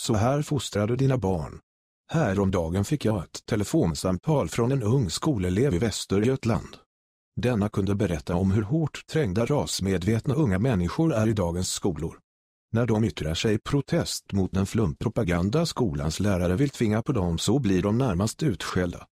Så här fostrar du dina barn. Häromdagen fick jag ett telefonsamtal från en ung skolelev i Västergötland. Denna kunde berätta om hur hårt trängda rasmedvetna unga människor är i dagens skolor. När de yttrar sig i protest mot den flumpropaganda skolans lärare vill tvinga på dem så blir de närmast utskällda.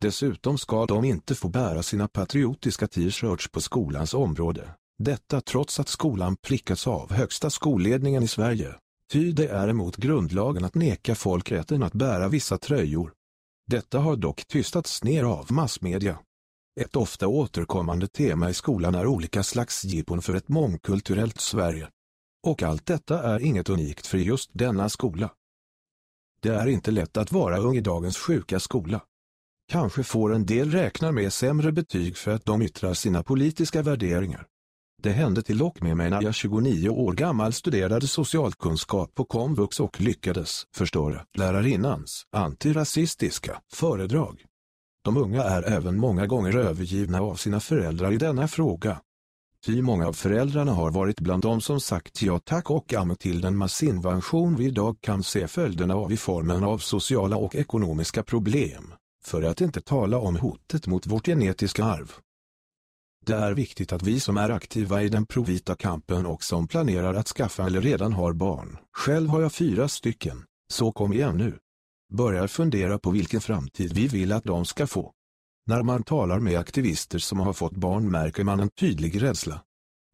Dessutom ska de inte få bära sina patriotiska t-shirts på skolans område. Detta trots att skolan prickats av högsta skolledningen i Sverige. Ty det är emot grundlagen att neka folk rätten att bära vissa tröjor. Detta har dock tystats ner av massmedia. Ett ofta återkommande tema i skolan är olika slags jippon för ett mångkulturellt Sverige. Och allt detta är inget unikt för just denna skola. Det är inte lätt att vara ung i dagens sjuka skola. Kanske får en del räkna med sämre betyg för att de yttrar sina politiska värderingar. Det hände till och med mig när jag 29 år gammal studerade socialkunskap på komvux och lyckades förstöra lärarinnans antirasistiska föredrag. De unga är även många gånger övergivna av sina föräldrar i denna fråga. Ty många av föräldrarna har varit bland dem som sagt ja tack och amen till den massinvasion vi idag kan se följderna av i formen av sociala och ekonomiska problem, för att inte tala om hotet mot vårt genetiska arv. Det är viktigt att vi som är aktiva i den provita kampen och som planerar att skaffa eller redan har barn, själv har jag fyra stycken, så kom igen nu. Börjar fundera på vilken framtid vi vill att de ska få. När man talar med aktivister som har fått barn märker man en tydlig rädsla.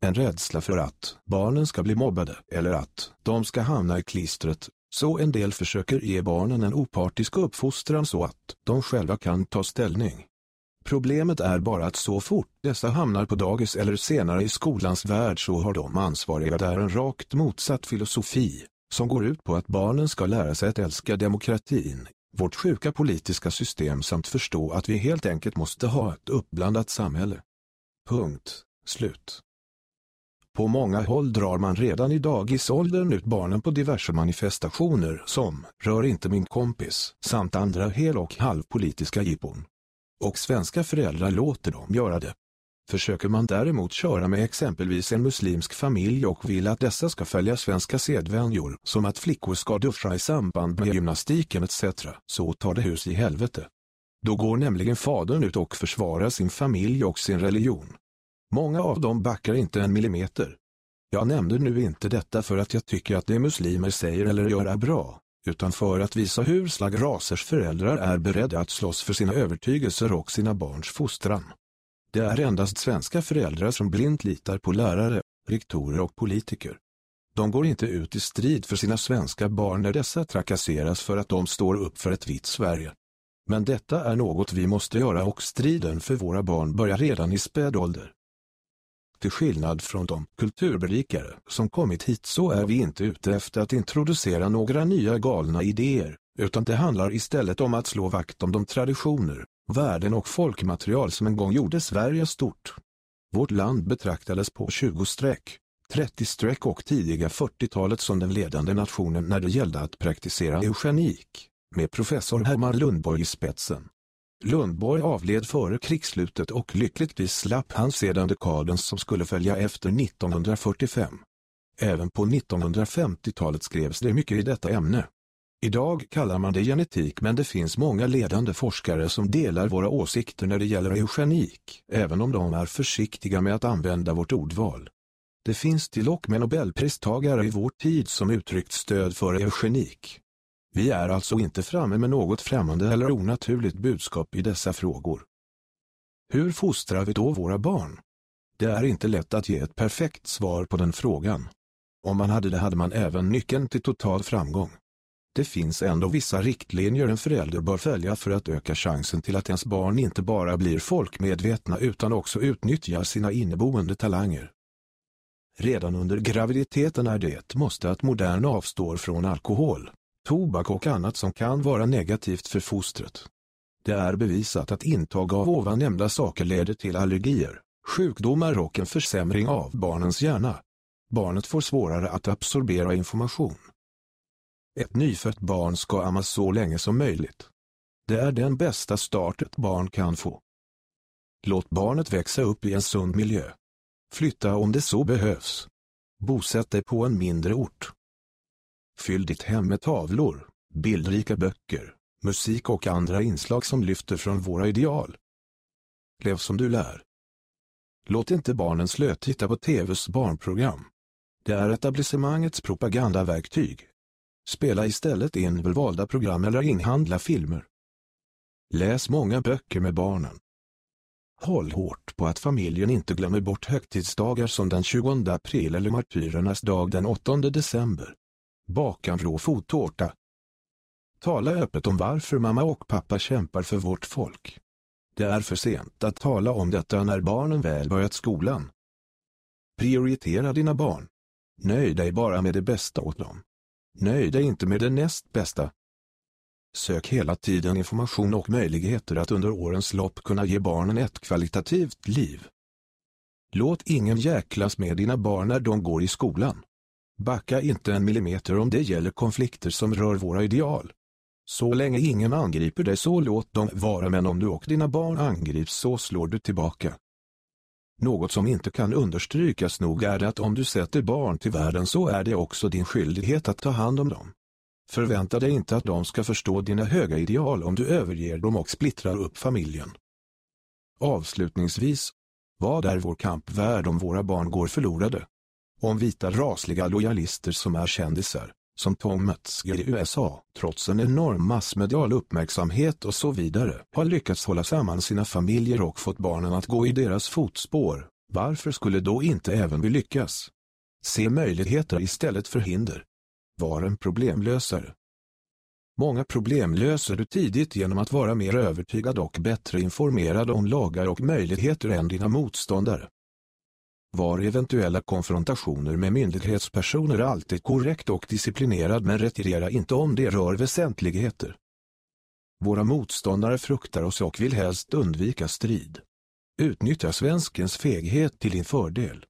En rädsla för att barnen ska bli mobbade eller att de ska hamna i klistret, så en del försöker ge barnen en opartisk uppfostran så att de själva kan ta ställning. Problemet är bara att så fort dessa hamnar på dagis eller senare i skolans värld så har de ansvariga där en rakt motsatt filosofi, som går ut på att barnen ska lära sig att älska demokratin, vårt sjuka politiska system samt förstå att vi helt enkelt måste ha ett uppblandat samhälle. Punkt. Slut. På många håll drar man redan i dagisåldern ut barnen på diverse manifestationer som Rör inte min kompis samt andra hel- och halvpolitiska jippon. Och svenska föräldrar låter dem göra det. Försöker man däremot köra med exempelvis en muslimsk familj och vill att dessa ska följa svenska sedvänjor, som att flickor ska duscha i samband med gymnastiken etc., så tar det hus i helvete. Då går nämligen fadern ut och försvarar sin familj och sin religion. Många av dem backar inte en millimeter. Jag nämnde nu inte detta för att jag tycker att det muslimer säger eller gör är bra, utan för att visa hur slag rasers föräldrar är beredda att slåss för sina övertygelser och sina barns fostran. Det är endast svenska föräldrar som blint litar på lärare, rektorer och politiker. De går inte ut i strid för sina svenska barn när dessa trakasseras för att de står upp för ett vitt Sverige. Men detta är något vi måste göra och striden för våra barn börjar redan i späd ålder. Till skillnad från de kulturberikare som kommit hit så är vi inte ute efter att introducera några nya galna idéer, utan det handlar istället om att slå vakt om de traditioner, värden och folkmaterial som en gång gjorde Sverige stort. Vårt land betraktades på 20-streck, 30-streck och tidiga 40-talet som den ledande nationen när det gällde att praktisera eugenik, med professor Herman Lundborg i spetsen. Lundborg avled före krigsslutet och lyckligtvis slapp han sedan dekaden som skulle följa efter 1945. Även på 1950-talet skrevs det mycket i detta ämne. Idag kallar man det genetik men det finns många ledande forskare som delar våra åsikter när det gäller eugenik, även om de är försiktiga med att använda vårt ordval. Det finns till och med nobelpristagare i vår tid som uttryckt stöd för eugenik. Vi är alltså inte framme med något främmande eller onaturligt budskap i dessa frågor. Hur fostrar vi då våra barn? Det är inte lätt att ge ett perfekt svar på den frågan. Om man hade det hade man även nyckeln till total framgång. Det finns ändå vissa riktlinjer en förälder bör följa för att öka chansen till att ens barn inte bara blir folkmedvetna utan också utnyttjar sina inneboende talanger. Redan under graviditeten är det ett måste att modern avstår från alkohol, tobak och annat som kan vara negativt för fostret. Det är bevisat att intag av ovan nämnda saker leder till allergier, sjukdomar och en försämring av barnens hjärna. Barnet får svårare att absorbera information. Ett nyfött barn ska ammas så länge som möjligt. Det är den bästa start ett barn kan få. Låt barnet växa upp i en sund miljö. Flytta om det så behövs. Bosätt dig på en mindre ort. Fyll ditt hem med tavlor, bildrika böcker, musik och andra inslag som lyfter från våra ideal. Lev som du lär. Låt inte barnen slötitta på TVs barnprogram. Det är etablissemangets propagandaverktyg. Spela istället in välvalda program eller inhandla filmer. Läs många böcker med barnen. Håll hårt på att familjen inte glömmer bort högtidsdagar som den 20 april eller martyrernas dag den 8 december. Baka en rå fottårta. Tala öppet om varför mamma och pappa kämpar för vårt folk. Det är för sent att tala om detta när barnen väl börjat skolan. Prioritera dina barn. Nöj dig bara med det bästa åt dem. Nöj dig inte med det näst bästa. Sök hela tiden information och möjligheter att under årens lopp kunna ge barnen ett kvalitativt liv. Låt ingen jäklas med dina barn när de går i skolan. Backa inte en millimeter om det gäller konflikter som rör våra ideal. Så länge ingen angriper dig så låt dem vara men om du och dina barn angrips så slår du tillbaka. Något som inte kan understrykas nog är att om du sätter barn till världen så är det också din skyldighet att ta hand om dem. Förvänta dig inte att de ska förstå dina höga ideal om du överger dem och splittrar upp familjen. Avslutningsvis, vad är vår kamp värd om våra barn går förlorade? Om vita rasliga lojalister som är kändisar, som Tom Metzger i USA, trots en enorm massmedial uppmärksamhet och så vidare, har lyckats hålla samman sina familjer och fått barnen att gå i deras fotspår, varför skulle då inte även vi lyckas? Se möjligheter istället för hinder. Var en problemlösare. Många problem löser du tidigt genom att vara mer övertygad och bättre informerad om lagar och möjligheter än dina motståndare. Var eventuella konfrontationer med myndighetspersoner alltid korrekt och disciplinerad men retirera inte om det rör väsentligheter. Våra motståndare fruktar oss och vill helst undvika strid. Utnyttja svenskens feghet till din fördel.